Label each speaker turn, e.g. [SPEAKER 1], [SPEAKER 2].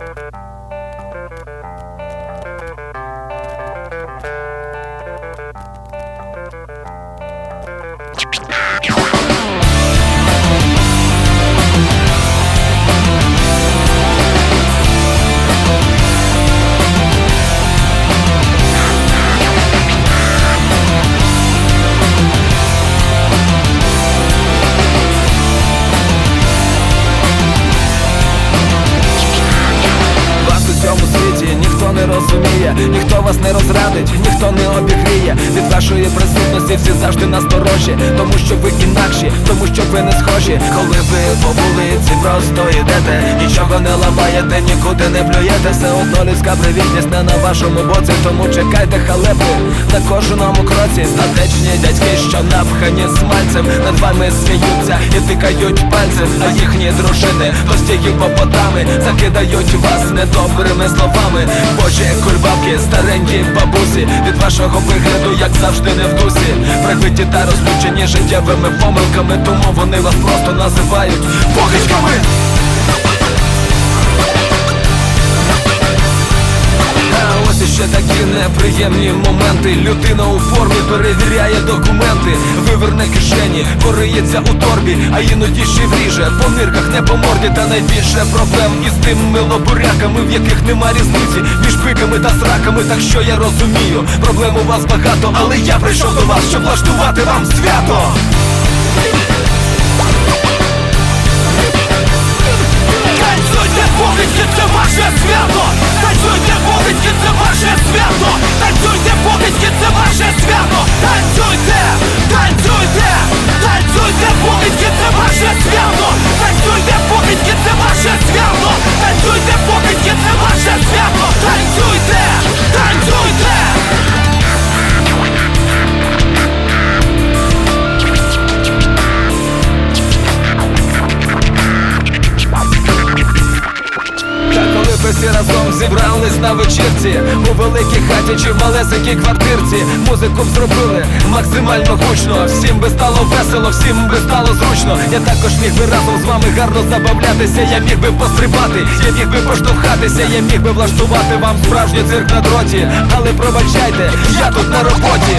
[SPEAKER 1] Вас розуміє, ніхто вас не розрадить, ніхто не обігріє від вашої присутності всі завжди насторожі, тому що ви інакші, тому що ви не схожі. Коли ви по вулиці просто йдете, нічого не ламаєте, нікуди не плюєте, все одно людська привітність не на вашому боці, тому чекайте халепи на кожному кроці. Статечні дядьки, що напхані смальцем, над вами сміються і тикають пальцем, а їхні дружини тості гіпопотами закидають вас недобрими словами. Божі кульбабки, старенькі бабусі, від вашого вигляду, як завжди, не в дусі. Прибиті та розлючені життєвими помилками, тому вони вас просто називають похичками. А такі неприємні моменти. Людина у формі перевіряє документи, виверне кишені, пориється у торбі, а іноді ще вріже по нирках, не по морді, та найбільше проблем із тими лобуряками, в яких нема різниці між пиками та сраками. Так що я розумію, проблем у вас багато, але я прийшов до вас, щоб влаштувати вам свято.
[SPEAKER 2] Танцюйте, покидьки, це ваше свято!
[SPEAKER 1] Зібрались на вечірці. У великій хаті чи в малесенькій квартирці. Музику б зробили максимально гучно. Всім би стало весело, всім би стало зручно. Я також міг би разом з вами гарно забавлятися. Я міг би пострибати, я міг би поштовхатися. Я міг би влаштувати вам справжній цирк на дроті. Але пробачайте, я тут на роботі